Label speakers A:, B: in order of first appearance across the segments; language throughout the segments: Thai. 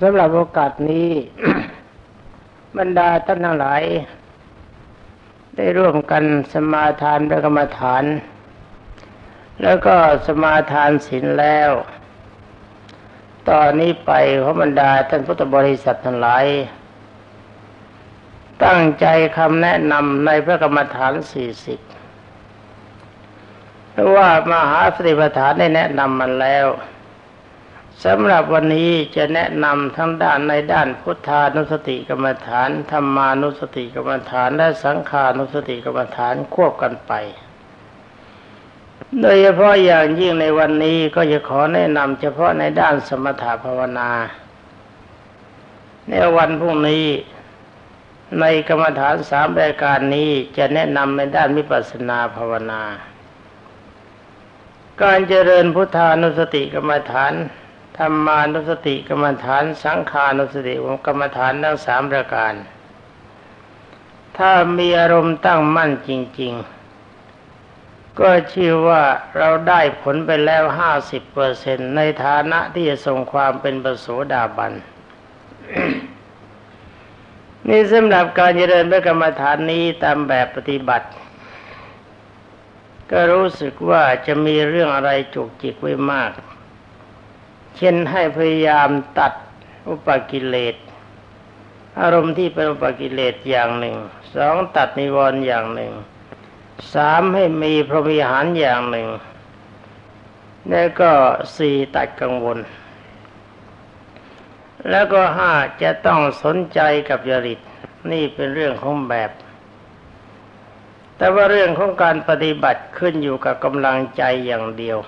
A: สำหรับโอกาสนี้ บรรดาท่านทั้งหลาย ได้ร่วมกันสมาทานพระกรรมฐาน แล้วก็สมาทานศีลแล้ว ตอนนี้ไปขอบรรดาท่านพุทธบริษัททั้งหลาย ตั้งใจคำแนะนำในพระกรรมฐานสี่สิบเพราะว่ามหาสติปัฏฐานได้แนะนำมันแล้ว สำหรับวันนี้จะแนะนำทั้งด้านในด้านพุทธานุสติกรรมฐานธรรมานุสติกรรมฐานและสังขานุสติกรรมฐานควบกันไป โดยเฉพาะอย่างยิ่งในวันนี้ก็จะขอแนะนำเฉพาะในด้านสมถภาวนา ในวันพรุ่งนี้ในกรรมฐานสามรายการนี้จะแนะนำในด้านมิปัสสนาภาวนา การเจริญพุทธานุสติกรรมฐาน ธรรมานุสติกรรมฐาน สังขานุสติกรรมฐานทั้งสามประการ ถ้ามีอารมณ์ตั้งมั่นจริง ๆ ก็ชื่อว่าเราได้ผลไปแล้วห้าสิบเปอร์เซ็นในฐานะที่จะทรงความเป็นประโสดาบัน นี่สำหรับการเจริญพระกรรมฐานนี้ตามแบบปฏิบัติ ก็รู้สึกว่าจะมีเรื่องอะไรจุกจิกไว้มาก เช่นให้พยายามตัดอุปกิเลส อารมณ์ที่เป็นอุปกิเลสอย่างหนึ่งสองตัดนิวรณ์อย่างหนึ่งสามให้มีพรหมิหารอย่างหนึ่งแล้วก็สี่ตัดกังวล แล้วก็ห้าจะต้องสนใจกับจริตนี่เป็นเรื่องของแบบ แต่ว่าเรื่องของการปฏิบัติขึ้นอยู่กับกำลังใจอย่างเดียว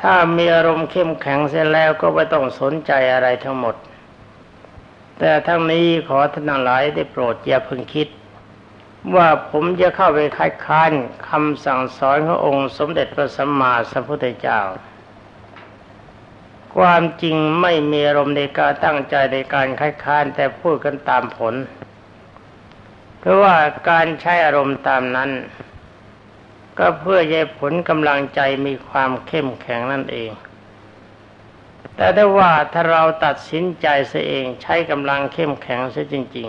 A: ถ้ามีอารมณ์เข้มแข็งเสร็จแล้วก็ไม่ต้องสนใจอะไรทั้งหมด แต่ทั้งนี้ขอท่านหลายได้โปรดอย่าพึงคิด ว่าผมจะเข้าไปคัดค้านคำสั่งสอนขององค์สมเด็จพระสัมมาสัมพุทธเจ้า ความจริงไม่มีอารมณ์ในการตั้งใจในการคัดค้านแต่พูดกันตามผล เพราะว่าการใช้อารมณ์ตามนั้น ก็เพื่อให้ผลกำลังใจมีความเข้มแข็งนั่นเอง แต่ถ้าว่าถ้าเราตัดสินใจเสียเองใช้กำลังเข้มแข็งเสียจริง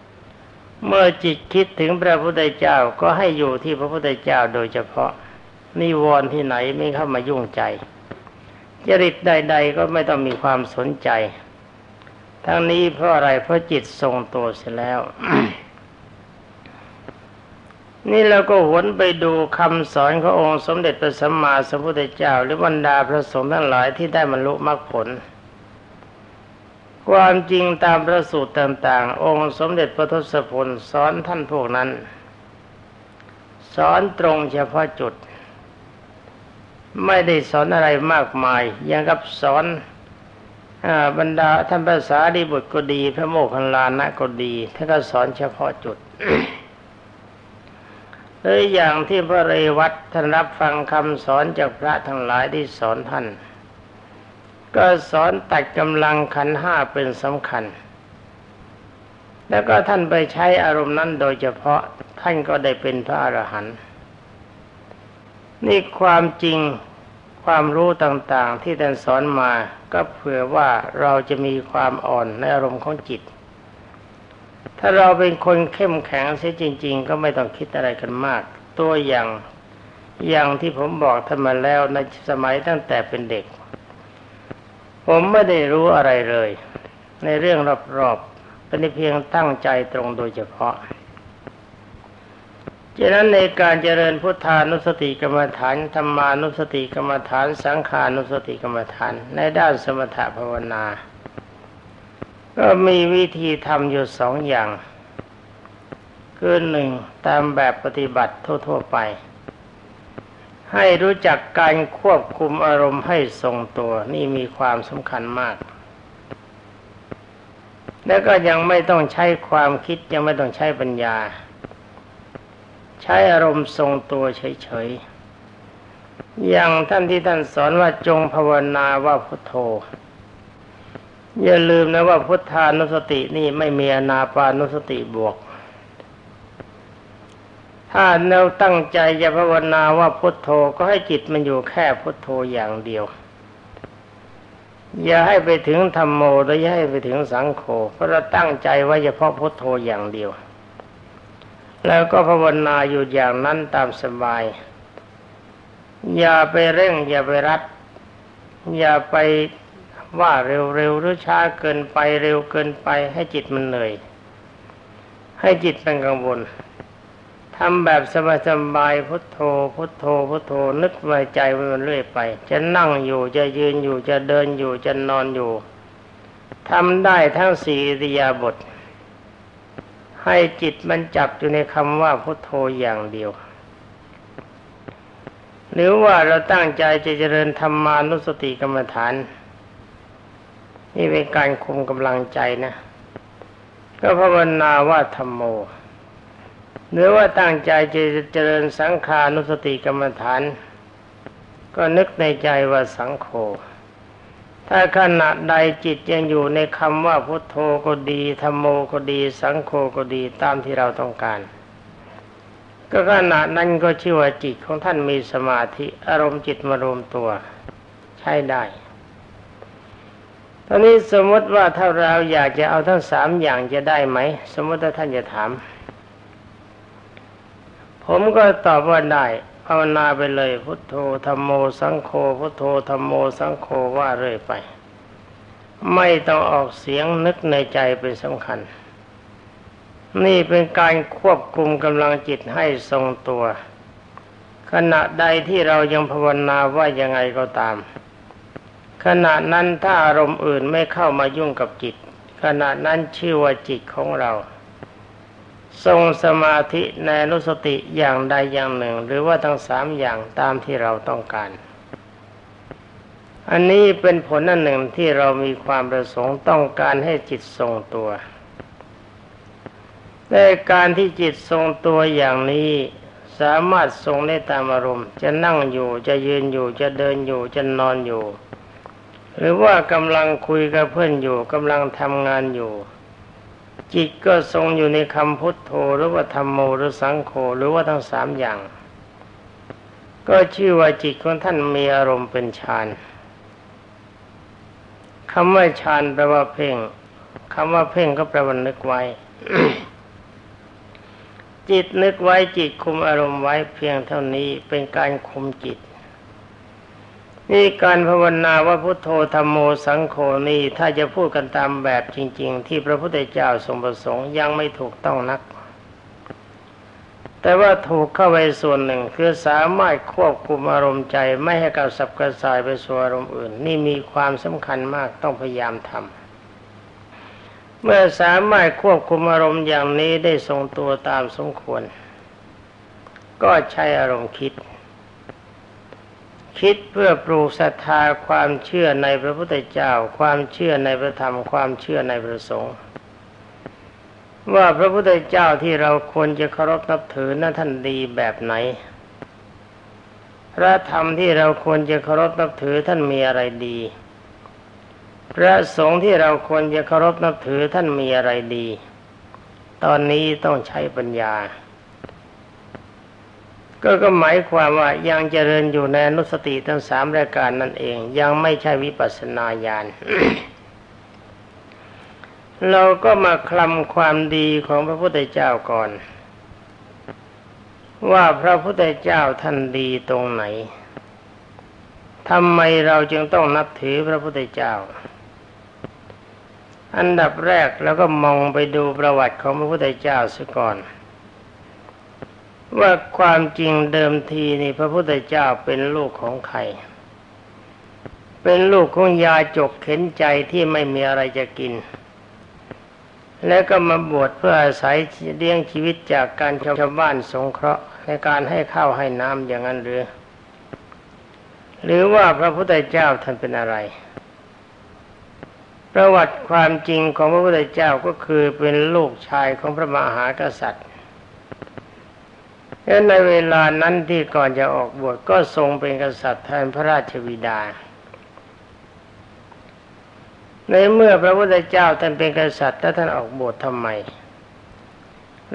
A: ๆ เมื่อจิตคิดถึงพระพุทธเจ้าก็ให้อยู่ที่พระพุทธเจ้าโดยเฉพาะนิวรณ์ที่ไหนไม่เข้ามายุ่งใจจริตใด ๆ ก็ไม่ต้องมีความสนใจ ทั้งนี้เพราะอะไรเพราะจิตทรงตัวเสียแล้ว นี่เราก็หวนไปดูคำสอนขององค์สมเด็จพระสัมมาสัมพุทธเจ้า หรือบรรดาพระสงฆ์ทั้งหลายที่ได้บรรลุมรรคผล ความจริงตามพระสูตรต่างๆ องค์สมเด็จพระทศพลสอนท่านพวกนั้น สอนตรงเฉพาะจุด ไม่ได้สอนอะไรมากมายยังกับสอนบรรดาท่านภาษาดีบุตรก็ดี พระโมคคัลลานะก็ดีท่านก็สอนเฉพาะจุด หรืออย่างที่พระเรวัตท่านรับฟังคำสอนจากพระทั้งหลายที่สอนท่าน ก็สอนตัดกำลังขันห้าเป็นสำคัญ แล้วก็ท่านไปใช้อารมณ์นั้นโดยเฉพาะท่านก็ได้เป็นพระอรหันต์นี่ความจริงความรู้ต่างๆที่ท่านสอนมาก็เผื่อว่าเราจะมีความอ่อนในอารมณ์ของจิต ถ้าเราเป็นคนเข้มแข็งเสียจริง ๆ ก็ไม่ต้องคิดอะไรกันมาก ตัวอย่างอย่างที่ผมบอกท่านมาแล้วในสมัยตั้งแต่เป็นเด็ก ผมไม่ได้รู้อะไรเลย ในเรื่องรอบๆเป็นเพียงตั้งใจตรงโดยเฉพาะฉะนั้นในการเจริญพุทธานุสติกรรมฐานธรรมานุสติกรรมฐาน สังขานุสติกรรมฐาน ในด้านสมถภาวนา ก็มีวิธีทำอยู่สองอย่าง คือหนึ่งตามแบบปฏิบัติทั่ว ๆ ไป ให้รู้จักการควบคุมอารมณ์ให้ทรงตัวนี่มีความสำคัญมาก แล้วก็ยังไม่ต้องใช้ความคิดยังไม่ต้องใช้ปัญญา ใช้อารมณ์ทรงตัวเฉยๆอย่างท่านที่ท่านสอนว่าจงภาวนาว่าพุทโธ อย่าลืมนะว่าพุทธานุสตินี่ไม่มีอนาปานุสติบวก ถ้าเราตั้งใจจะภาวนาว่าพุทโธก็ให้จิตมันอยู่แค่พุทโธอย่างเดียว อย่าให้ไปถึงธรรมโมและอย่าให้ไปถึงสังโฆเพราะเราตั้งใจไว้เฉพาะพุทโธอย่างเดียว แล้วก็ภาวนาอยู่อย่างนั้นตามสบาย อย่าไปเร่ง อย่าไปรัด อย่าไป ว่าเร็วๆหรือช้าเกินไปเร็วเกินไป ให้จิตมันเหนื่อย ให้จิตเป็นกังวลทำแบบสบายๆพุทโธ พุทโธ พุทโธ นึกไว้ใจมันเรื่อยไป จะนั่งอยู่จะยืนอยู่จะเดินอยู่จะนอนอยู่ทำได้ทั้งสี่อิริยาบถให้จิตมันจับอยู่ในคำว่าพุทโธอย่างเดียว หรือว่าเราตั้งใจจะเจริญธรรมานุสติกรรมฐาน นี่เป็นการคุมกำลังใจนะ ก็ภาวนาว่าธรรมโมหรือว่าตั้งใจจะเจริญสังขานุสติกรรมฐาน ก็นึกในใจว่าสังโฆถ้าขณะใดจิตยังอยู่ในคำว่าพุทโธก็ดีธรรมโมก็ดี สังโฆก็ดีตามที่เราต้องการ ก็ขณะนั้นก็ชื่อว่าจิตของท่านมีสมาธิอารมณ์จิตมารวมตัว ใช้ได้ ตอนนี้สมมติว่าถ้าเราอยากจะเอาทั้งสามอย่างจะได้ไหม สมมติถ้าท่านจะถาม ผมก็ตอบว่าได้ภาวนาไปเลย พุทโธธรรมโมสังโฆพุทโธธรรมโมสังโฆว่าเรื่อยไป ไม่ต้องออกเสียงนึกในใจเป็นสำคัญ นี่เป็นการควบคุมกำลังจิตให้ทรงตัว ขณะใดที่เรายังภาวนาว่ายังไงก็ตาม ขณะนั้นถ้าอารมณ์อื่นไม่เข้ามายุ่งกับจิต ขณะนั้นชื่อว่าจิตของเรา ทรงสมาธิในนุสติอย่างใดอย่างหนึ่ง หรือว่าทั้งสามอย่างตามที่เราต้องการ อันนี้เป็นผลอันหนึ่งที่เรามีความประสงค์ต้องการให้จิตทรงตัวในการที่จิตทรงตัวอย่างนี้สามารถทรงได้ตามอารมณ์ จะนั่งอยู่จะยืนอยู่จะเดินอยู่จะนอนอยู่ หรือว่ากำลังคุยกับเพื่อนอยู่กำลังทำงานอยู่ จิตก็ทรงอยู่ในคำพุทโธหรือว่าธรรมโมหรือสังโฆหรือว่าทั้งสามอย่าง ก็ชื่อว่าจิตของท่านมีอารมณ์เป็นฌานคำว่าฌานแปลว่าเพ่งคำว่าเพ่งก็แปลว่านึกไว้ จิตนึกไว้จิตคุมอารมณ์ไว้เพียงเท่านี้เป็นการคุมจิต นี่การภาวนาว่าพุทโธธรรมโมสังโฆนี่ถ้าจะพูดกันตามแบบจริง ๆ ที่พระพุทธเจ้าทรงประสงค์ยังไม่ถูกต้องนัก แต่ว่าถูกเข้าไปส่วนหนึ่งคือสามารถควบคุมอารมณ์ใจไม่ให้กับสับกระสายไปสู่อารมณ์อื่น นี่มีความสำคัญมากต้องพยายามทำเมื่อสามารถควบคุมอารมณ์อย่างนี้ได้ทรงตัวตามสมควร ก็ใช้อารมณ์คิด คิดเพื่อปลูกศรัทธาความเชื่อในพระพุทธเจ้า ความเชื่อในพระธรรม ความเชื่อในพระสงฆ์ว่าพระพุทธเจ้าที่เราควรจะเคารพนับถือนั้นท่านดีแบบไหน พระธรรมที่เราควรจะเคารพนับถือท่านมีอะไรดี พระสงฆ์ที่เราควรจะเคารพนับถือท่านมีอะไรดี ตอนนี้ต้องใช้ปัญญา ก็ก็หมายความว่ายังเจริญอยู่ในนุสติทั้งสามรายการนั่นเอง ยังไม่ใช่วิปัสสนาญาณเราก็มาคลำความดีของพระพุทธเจ้าก่อน ว่าพระพุทธเจ้าท่านดีตรงไหนทำไมเราจึงต้องนับถือพระพุทธเจ้า อันดับแรกแล้วก็มองไปดูประวัติของพระพุทธเจ้าซะก่อน ว่าความจริงเดิมทีนี่พระพุทธเจ้าเป็นลูกของใคร เป็นลูกของยาจกเข็นใจที่ไม่มีอะไรจะกิน แล้วก็มาบวชเพื่ออาศัยเลี้ยงชีวิตจากการชาวบ้านสงเคราะห์ในการให้ข้าวให้น้ำอย่างนั้นหรือ หรือว่าพระพุทธเจ้าท่านเป็นอะไร ประวัติความจริงของพระพุทธเจ้าก็คือเป็นลูกชายของพระมหากษัตริย์ และในเวลานั้นที่ก่อนจะออกบวชก็ทรงเป็นกษัตริย์แทนพระราชวิดา ในเมื่อพระพุทธเจ้าท่านเป็นกษัตริย์แล้วท่านออกบวชทำไม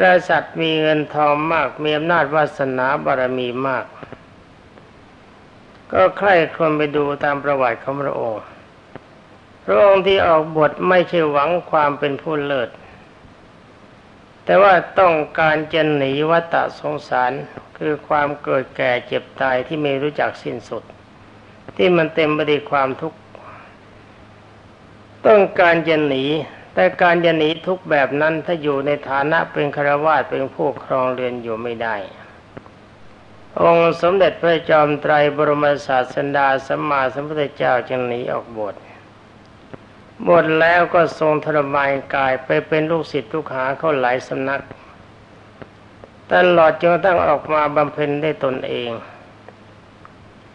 A: กษัตริย์มีเงินทองมากมีอำนาจวาสนาบารมีมาก ก็ใคร่ควญไปดูตามประวัติของพระองค์ พระองค์ที่ออกบทไม่ใช่หวังความเป็นผู้เลิศ แต่ว่าต้องการจะหนีวัฏสงสารคือความเกิดแก่เจ็บตายที่ไม่รู้จักสิ้นสุด ที่มันเต็มไปด้วยความทุกข์ต้องการจะหนี แต่การจะหนีทุกแบบนั้นถ้าอยู่ในฐานะเป็นครวาสเป็นผู้ครองเรือนอยู่ไม่ได้ องค์สมเด็จพระจอมไตรบรมศาสดาสัมมาสัมพุทธเจ้าจึงหนีออกบวช บวชแล้วก็ทรงทรมานกายไปเป็นลูกศิษย์ลูกหาเข้าหลายสำนัก ตลอดจนตั้งออกมาบำเพ็ญได้ตนเอง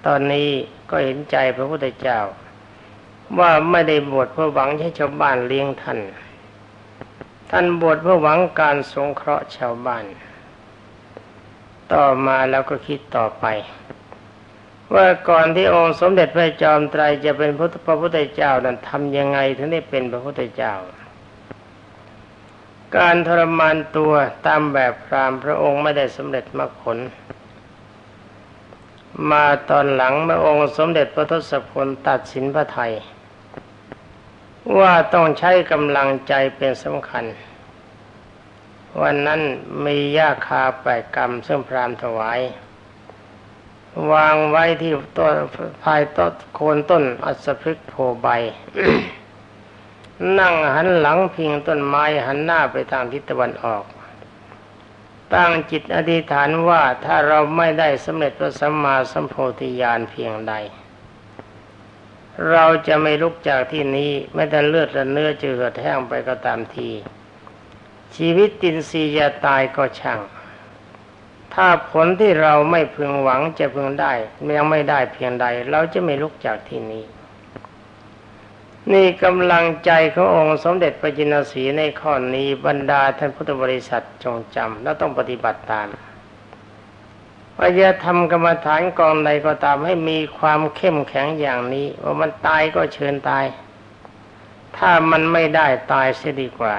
A: ตอนนี้ก็เห็นใจพระพุทธเจ้า ว่าไม่ได้บวชเพื่อหวังให้ชาวบ้านเลี้ยงท่าน ท่านบวชเพื่อหวังการสงเคราะห์ชาวบ้าน ต่อมาแล้วก็คิดต่อไป ว่าก่อนที่องค์สมเด็จพระจอมไตรจะเป็นพระพุทธเจ้านั้นทำยังไงถึงได้เป็นพระพุทธเจ้า การทรมานตัวตามแบบพรามพระองค์ไม่ได้สำเร็จมรรคผล มาตอนหลังเมื่อองค์สมเด็จพระทศพลตัดสินพระไทย ว่าต้องใช้กำลังใจเป็นสำคัญ วันนั้นมียาคาแปดกรรมซึ่งพรามถวาย วางไว้ที่ต้นภายต้นโคนต้นอัศพฤกโพใบ นั่งหันหลังพิงต้นไม้หันหน้าไปทางทิศตะวันออก ตั้งจิตอธิษฐานว่าถ้าเราไม่ได้สำเร็จพระสัมมาสัมโพธิญาณเพียงใด เราจะไม่ลุกจากที่นี้ไม่แต่เลือดและเนื้อจะเหือดแห้งไปก็ตามที ชีวิตตินซีจะตายก็ช่าง ถ้าผลที่เราไม่พึงหวังจะพึงได้ยังไม่ได้เพียงใด เราจะไม่ลุกจากที่นี้ นี่กำลังใจขององค์สมเด็จพระจินสีในข้อนี้บรรดาท่านพุทธบริษัทจงจำและต้องปฏิบัติตามว่าจะทำกรรมฐานกองใดก็ตามให้มีความเข้มแข็งอย่างนี้ ว่ามันตายก็เชิญตาย ถ้ามันไม่ได้ตายเสียดีกว่า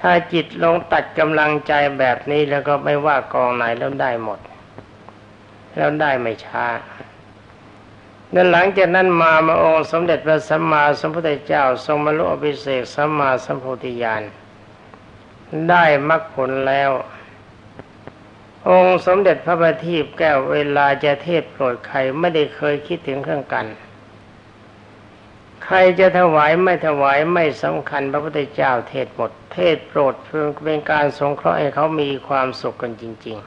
A: ถ้าจิตลงตัดกำลังใจแบบนี้แล้วก็ไม่ว่ากองไหนแล้วได้หมด แล้วได้ไม่ช้านั่นหลังจากนั้นมามาองค์สมเด็จพระสัมมาสัมพุทธเจ้า ทรงมรรลุอภิเศกสัมมาสัมโพธิญาณได้มรรคผลแล้ว องค์สมเด็จพระบัณฑิตแก้วเวลาจะเทศโปรดใครไม่ได้เคยคิดถึงเครื่องกัน ใครจะถวายไม่ถวายไม่สำคัญพระพุทธเจ้าเทศหมด เทศโปรดเพื่อเป็นการสงเคราะห์ให้เขามีความสุขกันจริง ๆ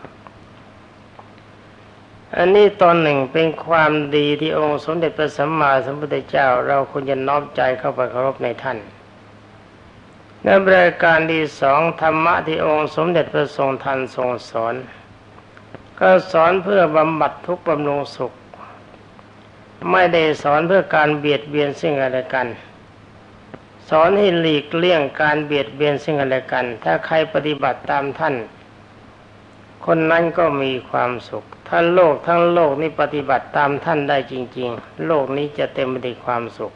A: อันนี้ตอนหนึ่งเป็นความดีที่องค์สมเด็จพระสัมมาสัมพุทธเจ้า เราควรจะน้อมใจเข้าไปเคารพในท่านในบริการที่สองธรรมะที่องค์สมเด็จพระทรงทันทรงสอน ก็สอนเพื่อบำบัดทุกข์บำรุงสุข ไม่ได้สอนเพื่อการเบียดเบียนซึ่งกันและกัน สอนให้หลีกเลี่ยงการเบียดเบียนซึ่งกันและกัน ถ้าใครปฏิบัติตามท่าน คนนั้นก็มีความสุข ถ้าโลกทั้งโลกนี้ปฏิบัติตามท่านได้จริง ๆ โลกนี้จะเต็มไปด้วยความสุข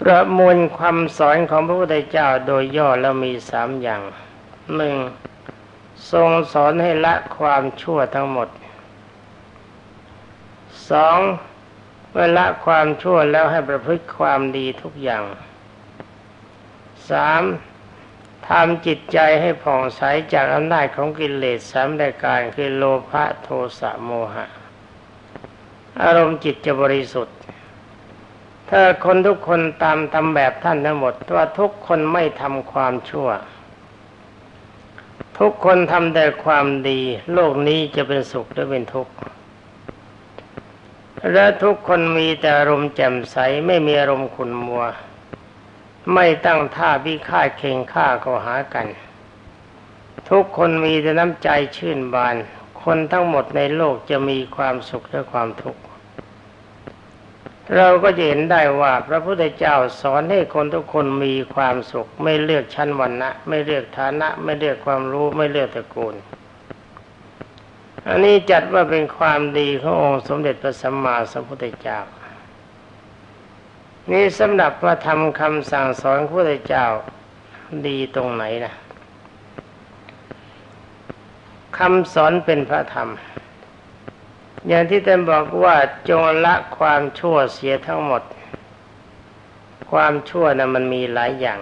A: ประมวลความสอนของพระพุทธเจ้าโดยย่อแล้วมีสามอย่างหนึ่งทรงสอนให้ละความชั่วทั้งหมด สองเมื่อละความชั่วแล้วให้ประพฤติความดีทุกอย่างสามทำจิตใจให้ผ่องใสจากอำนาจของกิเลสสามรายการคือโลภะโทสะโมหะ อารมณ์จิตจะบริสุทธิ์ ถ้าคนทุกคนตามทำแบบท่านทั้งหมดว่าทุกคนไม่ทำความชั่ว ทุกคนทำแต่ความดี โลกนี้จะเป็นสุขหรือเป็นทุกข์ และทุกคนมีแต่อารมณ์แจ่มใสไม่มีอารมณ์ขุ่นมัว ไม่ตั้งท่าพิฆาตเข่งฆ่าก็หากัน ทุกคนมีแต่น้ำใจชื่นบาน คนทั้งหมดในโลกจะมีความสุขและความทุกข์เราก็จะเห็นได้ว่าพระพุทธเจ้าสอนให้คนทุกคนมีความสุข ไม่เลือกชั้นวรรณะ ไม่เลือกฐานะ ไม่เลือกความรู้ไม่เลือกตระกูล อันนี้จัดว่าเป็นความดีขององค์สมเด็จพระสัมมาสัมพุทธเจ้า นี่สำหรับพระธรรมคำสั่งสอนพระพุทธเจ้าดีตรงไหนนะคำสอนเป็นพระธรรม อย่างที่ท่านบอกว่าจงละความชั่วเสียทั้งหมด ความชั่วนะ่ะมันมีหลายอย่าง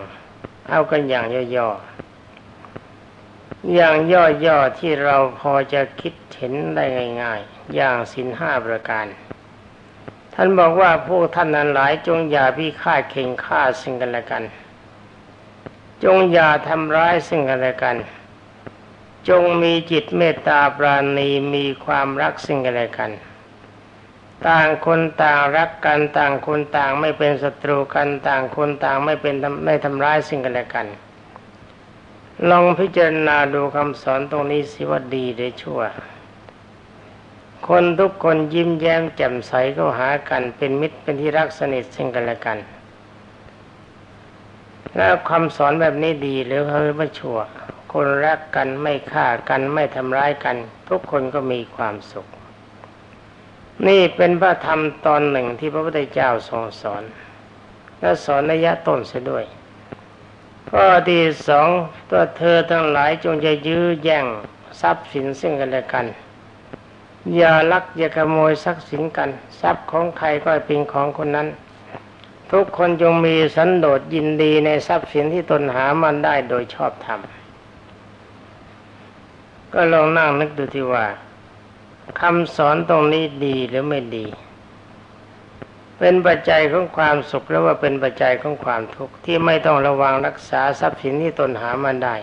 A: เอากันอย่างย่อๆ อย่างย่อๆที่เราพอจะคิดเห็นได้ง่าย ๆ อย่างสินห้าประการ ท่านบอกว่าพวกท่านนั้นหลายจงอย่าพิฆาตเข่งฆ่าซึ่งกันและกัน จงอย่าทำร้ายซึ่งกันและกัน จงมีจิตเมตตาปราณีมีความรักซึ่งกันและกัน ต่างคนต่างรักกันต่างคนต่างไม่เป็นศัตรูกันต่างคนต่างไม่เป็นไม่ทำร้ายสิ่งกันและกัน ลองพิจารณาดูคำสอนตรงนี้สิว่าดีหรือชั่ว คนทุกคนยิ้มแย้มแจ่มใสก็หากันเป็นมิตรเป็นที่รักสนิทซึ่งกันและกัน แล้วคำสอนแบบนี้ดีหรือเขาไม่ชั่ว คนรักกันไม่ฆ่ากันไม่ทำร้ายกัน ทุกคนก็มีความสุข นี่เป็นพระธรรมตอนหนึ่งที่พระพุทธเจ้าทรงสอน และสอนระยะต้นเสียด้วย ข้อที่สองตัวเธอทั้งหลายจงจะยื้อแย่งทรัพย์สินซึ่งกันและกัน อย่าลักอย่าขโมยทรัพย์สินกัน ทรัพย์ของใครก็เป็นของคนนั้น ทุกคนจงมีสันโดษยินดีในทรัพย์สินที่ตนหามันได้โดยชอบธรรมก็ลองนั่งนึกดูที่ว่าคำสอนตรงนี้ดีหรือไม่ดี เป็นปัจจัยของความสุขหรือว่าเป็นปัจจัยของความทุกข์ที่ไม่ต้องระวังรักษาทรัพย์สินที่ตนหามันได้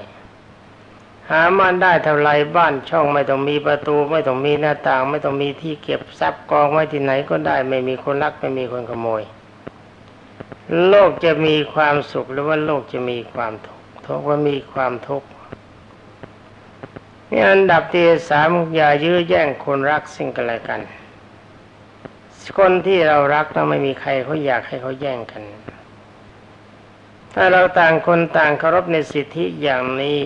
A: หามันได้เท่าไรบ้านช่องไม่ต้องมีประตู ไม่ต้องมีหน้าต่าง ไม่ต้องมีที่เก็บทรัพย์กองไว้ที่ไหนก็ได้ ไม่มีคนรักไม่มีคนขโมย โลกจะมีความสุขหรือว่าโลกจะมีความทุกข์ทุกว่ามีความทุกข์นี่อันดับที่สามอย่ายื้อแย่งคนรักสิ่งกันและกัน คนที่เรารักเราไม่มีใครเขาอยากให้เขาแย่งกัน ถ้าเราต่างคนต่างเคารพในสิทธิอย่างนี้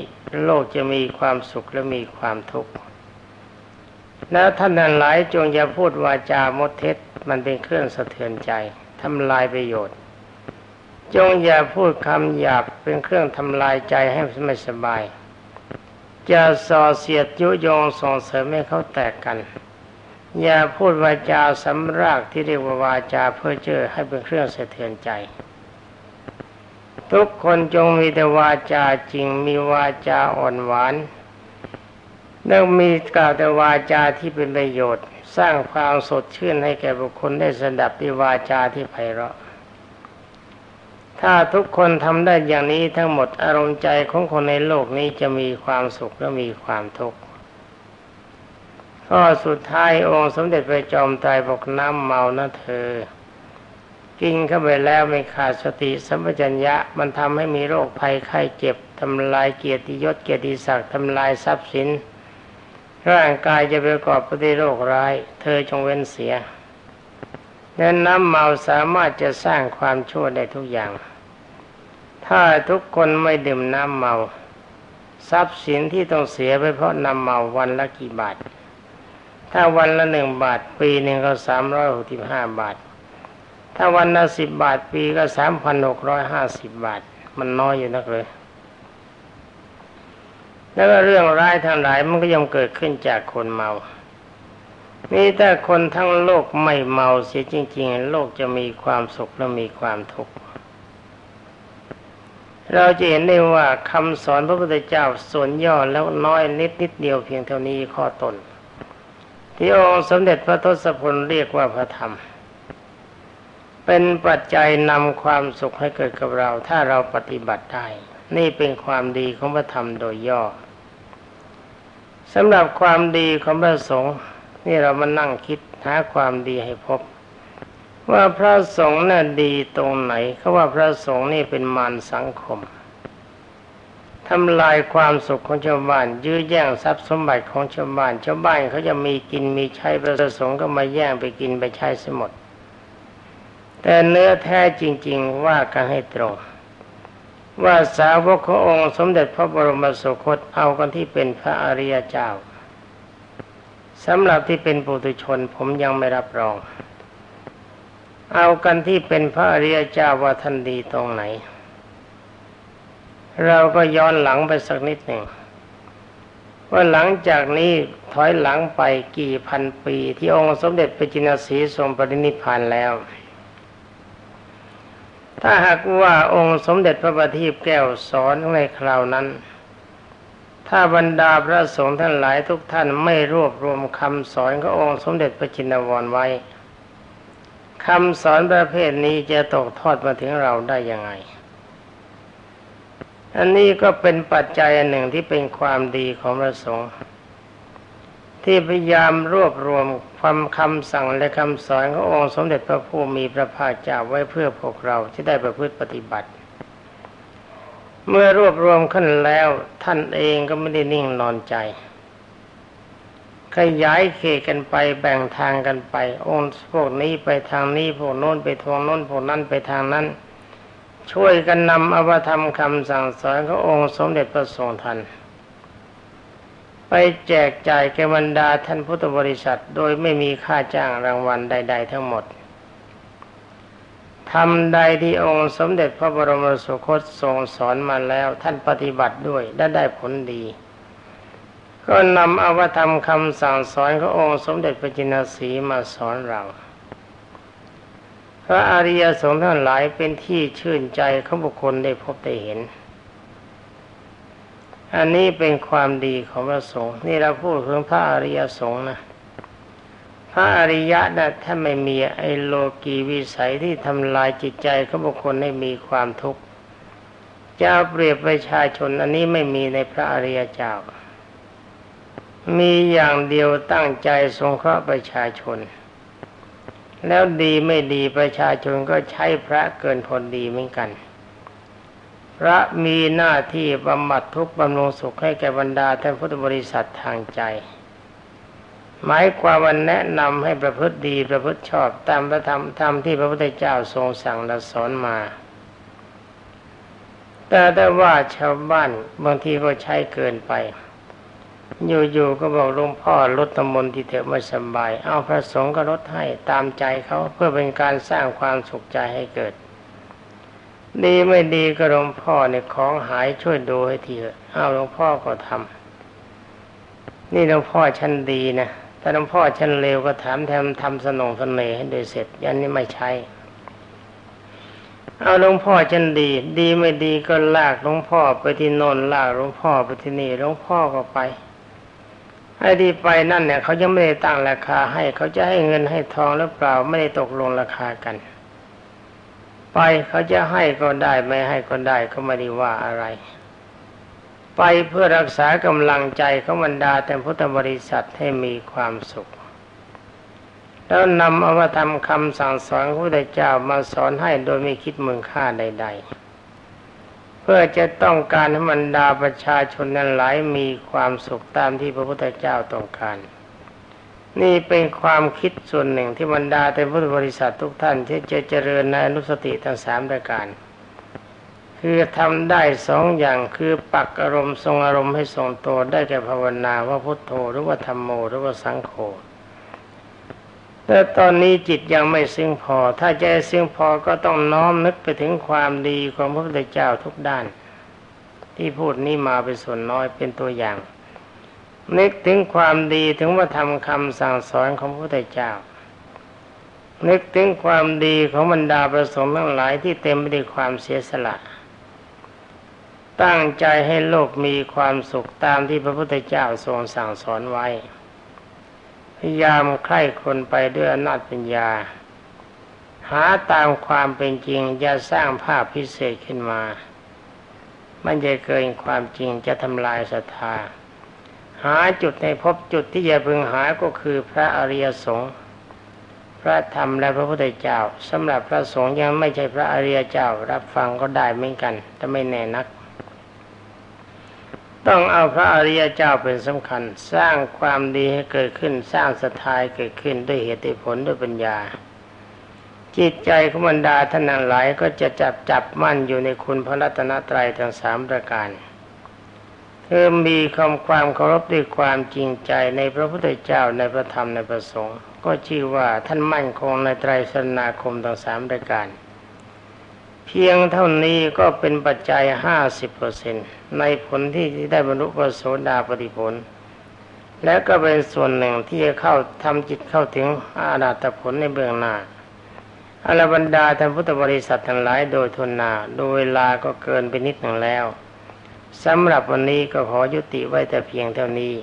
A: โลกจะมีความสุขและมีความทุกข์ แล้วท่านนั้นหลายจงอย่าพูดวาจามดเท็จมันเป็นเครื่องสะเทือนใจทำลายประโยชน์ จงอย่าพูดคำหยาบเป็นเครื่องทำลายใจให้ไม่สบายจะส่อเสียดยุยงส่งเสริมให้เขาแตกกัน อย่าพูดวาจาสำรากที่เรียกว่าวาจาเพื่อเจอให้เป็นเครื่องสะเทือนใจ ทุกคนจงมีแต่วาจาจริงมีวาจาอ่อนหวานแล้วมีกล่าวแต่วาจาที่เป็นประโยชน์ สร้างความสดชื่นให้แก่บุคคลได้สดับด้วยวาจาที่ไพเราะ ถ้าทุกคนทำได้อย่างนี้ทั้งหมดอารมณ์ใจของคนในโลกนี้จะมีความสุขและมีความทุกข์ ข้อสุดท้ายองค์สมเด็จพระจอมไตรบอกน้ำเมานะเธอ กินเข้าไปแล้วไม่ขาดสติสัมปชัญญะมันทำให้มีโรคภัยไข้เจ็บทำลายเกียรติยศเกียรติศักดิ์ทำลายทรัพย์สิน ร่างกายจะประกอบปด้วยโรคร้าย เธอจงเว้นเสียดังน้ำเมาสามารถจะสร้างความชั่วได้ทุกอย่าง ถ้าทุกคนไม่ดื่มน้ำเมา ทรัพย์สินที่ต้องเสียไปเพราะน้ำเมาวันละกี่บาท ถ้าวันละหนึ่งบาทปีหนึ่งก็สามร้อยหกสิบห้าบาท ถ้าวันละสิบบาทปีก็สามพันหกร้อยห้าสิบบาท มันน้อยอยู่นักเลย แล้วก็เรื่องร้ายทางหลายมันก็ย่อมเกิดขึ้นจากคนเมา นี่ถ้าคนทั้งโลกไม่เมาเสียจริง ๆ โลกจะมีความสุขและมีความทุกข์เราจะเห็นได้ว่าคำสอนพระพุทธเจ้าส่วนย่อแล้วน้อยนิดนิดเดียวเพียงเท่านี้ข้อตน ที่องค์สมเด็จพระทศพลเรียกว่าพระธรรม เป็นปัจจัยนำความสุขให้เกิดกับเรา ถ้าเราปฏิบัติได้ นี่เป็นความดีของพระธรรมโดยย่อสำหรับความดีของพระสงฆ์นี่เรามานั่งคิดหาความดีให้พบ ว่าพระสงฆ์น่ะดีตรงไหนเขาว่าพระสงฆ์นี่เป็นมารสังคม ทำลายความสุขของชาวบ้าน ยื้อแย่งทรัพย์สมบัติของชาวบ้าน ชาวบ้านเขาจะมีกินมีใช้พระสงฆ์ก็มาแย่งไปกินไปใช้สมด แต่เนื้อแท้จริง ๆ ว่ากันให้ตรง ว่าสาวกขององค์สมเด็จพระบรมสุคตเอากันที่เป็นพระอริยเจ้าสำหรับที่เป็นปุถุชนผมยังไม่รับรอง เอากันที่เป็นพระอริยเจ้าว่าท่านดีตรงไหน เราก็ย้อนหลังไปสักนิดหนึ่งว่าหลังจากนี้ถอยหลังไปกี่พันปีที่องค์สมเด็จพระจินสีทรงปรินิพานแล้ว ถ้าหากว่าองค์สมเด็จพระบัณฑิตแก้วสอนในคราวนั้น ถ้าบรรดาพระสงฆ์ท่านหลายทุกท่านไม่รวบรวมคำสอนขององค์สมเด็จพระจินวรไว้คำสอนประเภทนี้จะตกทอดมาถึงเราได้ยังไง อันนี้ก็เป็นปัจจัยอันหนึ่งที่เป็นความดีของพระสงฆ์ที่พยายามรวบรวมความคำสั่งและคำสอนขององค์สมเด็จพระผู้มีพระภาคเจ้าไว้เพื่อพวกเราที่ได้ประพฤติปฏิบัติ เมื่อรวบรวมขึ้นแล้วท่านเองก็ไม่ได้นิ่งนอนใจขยายเขตกันไปแบ่งทางกันไป องค์พวกนี้ไปทางนี้พวกโน้นไปทางโน้นพวกนั้นไปทางนั้น ช่วยกันนำอวธรรมคำสั่งสอนขององค์สมเด็จพระทรงทัน ไปแจกจ่ายแก่บรรดาท่านพุทธบริษัทโดยไม่มีค่าจ้างรางวัลใด ๆ ทั้งหมดทำใดที่องค์สมเด็จพระบรมสุคตทรงสอนมาแล้วท่านปฏิบัติด้วยได้ได้ผลดี ก็นำอวธรรมคำสั่งสอนขององค์สมเด็จพระจินสีมาสอนเรา พระอริยสงฆ์ทั้งหลายเป็นที่ชื่นใจของบุคคลได้พบได้เห็น อันนี้เป็นความดีของพระสงฆ์นี่เราพูดถึงพระอริยสงฆ์นะ พระอริยะนะถ้าไม่มีไอโลกีวิสัยที่ทำลายจิตใจของบุคคลให้มีความทุกข์จะเปรียบประชาชน อันนี้ไม่มีในพระอริยเจ้า มีอย่างเดียวตั้งใจสงเคราะห์ประชาชน แล้วดีไม่ดีประชาชนก็ใช้พระเกินพอดีเหมือนกัน พระมีหน้าที่บำบัดทุกบำรุงสุขให้แก่บรรดาท่านพุทธบริษัททางใจ หมายความว่าแนะนำให้ประพฤติดีประพฤติชอบตามพระธรรมธรรมที่พระพุทธเจ้าทรงสั่งและสอนมา แต่ได้ว่าชาวบ้านบางทีก็ใช้เกินไป อยู่ๆก็บอกหลวงพ่อลดตมนที่เถอะไม่สบาย เอาพระสงฆ์ก็ลดให้ตามใจเขาเพื่อเป็นการสร้างความสุขใจให้เกิด ดีไม่ดีก็หลวงพ่อเนี่ยของหายช่วยดูให้ทีเถอะเอาหลวงพ่อก็ทำนี่หลวงพ่อชั้นดีนะถ้าหลวงพ่อชั้นเลวก็ถามแทมทำสนองสนเนให้โดยเสร็จยันนี้ไม่ใช่เอาหลวงพ่อชั้นดี ดีไม่ดีก็ลากหลวงพ่อไปที่โนนลากหลวงพ่อไปที่นี่หลวงพ่อก็ไป ไอ้ที่ไปนั่นเนี่ยเขายังไม่ได้ตั้งราคาให้ เขาจะให้เงินให้ทองหรือเปล่าไม่ได้ตกลงราคากัน ไปเขาจะให้ก็ได้ไม่ให้ก็ได้ก็ไม่ได้ว่าอะไร ไปเพื่อรักษากำลังใจของบรรดาแต่พุทธบริษัทให้มีความสุข แล้วนำอามาทำคำสั่งสอนพระพุทธเจ้ามาสอนให้โดยไม่คิดมึงค่าใด ๆ เพื่อจะต้องการให้บรรดาประชาชนนั้นหลายมีความสุขตามที่พระพุทธเจ้าต้องการ นี่เป็นความคิดส่วนหนึ่งที่บรรดาแต่พุทธบริษัททุกท่านที่จะเจริญในอนุสติทั้งสามประการ คือทำได้สองอย่างคือปักอารมณ์ทรงอารมณ์ให้ทรงตัวได้แก่ภาวนาว่าพุทโธหรือว่าธรรมโมหรือว่าสังโฆ แต่ตอนนี้จิตยังไม่ซึ้งพอ ถ้าใจซึ้งพอก็ต้องน้อมนึกไปถึงความดีของพระพุทธเจ้าทุกด้าน ที่พูดนี้มาเป็นส่วนน้อยเป็นตัวอย่าง นึกถึงความดีถึงว่าทำคำสั่งสอนของพระพุทธเจ้า นึกถึงความดีของบรรดาประสงค์ทั้งหลายที่เต็มไปด้วยความเสียสละตั้งใจให้โลกมีความสุขตามที่พระพุทธเจ้าทรงสั่งสอนไว้ ยายามใคร่คนไปด้วยอำนาจปัญญา หาตามความเป็นจริงอย่าสร้างภาพพิเศษขึ้นมา มันจะเกินความจริงจะทำลายศรัทธา หาจุดในพบจุดที่จะพึงหาก็คือพระอริยสงฆ์พระธรรมและพระพุทธเจ้าสำหรับพระสงฆ์ยังไม่ใช่พระอริยเจ้า รับฟังก็ได้เหมือนกันแต่ไม่แน่นัก ต้องเอาพระอริยเจ้าเป็นสำคัญ สร้างความดีให้เกิดขึ้น สร้างศรัทธาเกิดขึ้นด้วยเหตุผลด้วยปัญญา จิตใจของบรรดาท่านนั้นหลายก็จะจับจับมั่นอยู่ในคุณพระรัตนตรัยทั้งสามประการคือมีคำความเคารพด้วยความจริงใจในพระพุทธเจ้าในพระธรรมในพระสงฆ์ก็ชื่อว่าท่านมั่นคงในไตรสนาคมทั้งสามปรายการ พียงเท่านี้ก็เป็นปัจจัยห้าสิบเปอร์เซ็นในผลที่ได้บรรลุพระโสดาปฏิผล และก็เป็นส่วนหนึ่งที่จะเข้าทำจิตเข้าถึงอาดาตผลในเบื้องหน้าอรบรรดาท่านพุทธบริษัททั้งหลายโดยทนนาโดยเวลาก็เกินไปนิดหนึ่งแล้วสำหรับวันนี้ก็ขอยุติไว้แต่เพียงเท่านี้